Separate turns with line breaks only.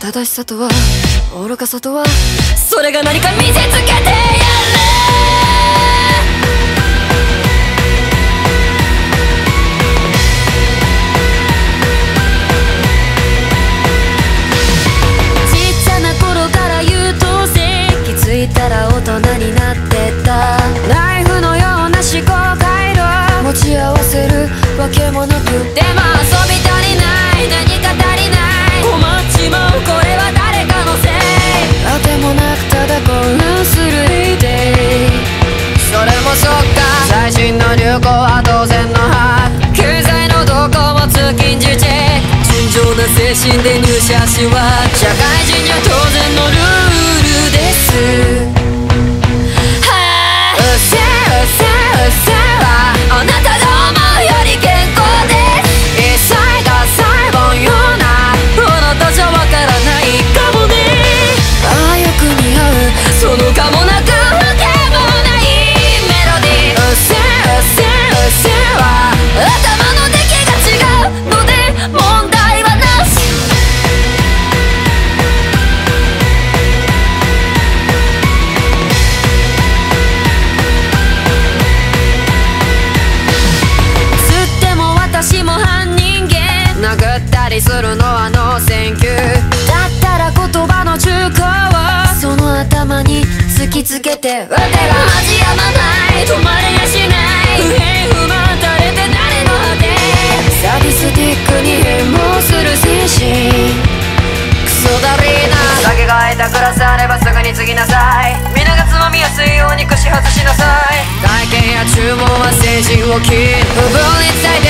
正しさとは愚かさとはそれが何か見せつけてやる。ちっちゃな頃から優等生気づいたら大人になってたナイフのような思考回路持ち合わせるわけもなくで新の流行は当然の歯経済の動向も通勤時事尋常な精神で入社しは社会人には当然のルールです。けて腕が味やまない止まれやしない不平不満垂れて誰の果てサディスティックに変貌する精神クソだりーな。酒が空いたグラスあればすぐに継ぎなさい皆がつまみやすいように串外しなさい会計や注文は政治を切る不分率最低限のマナーで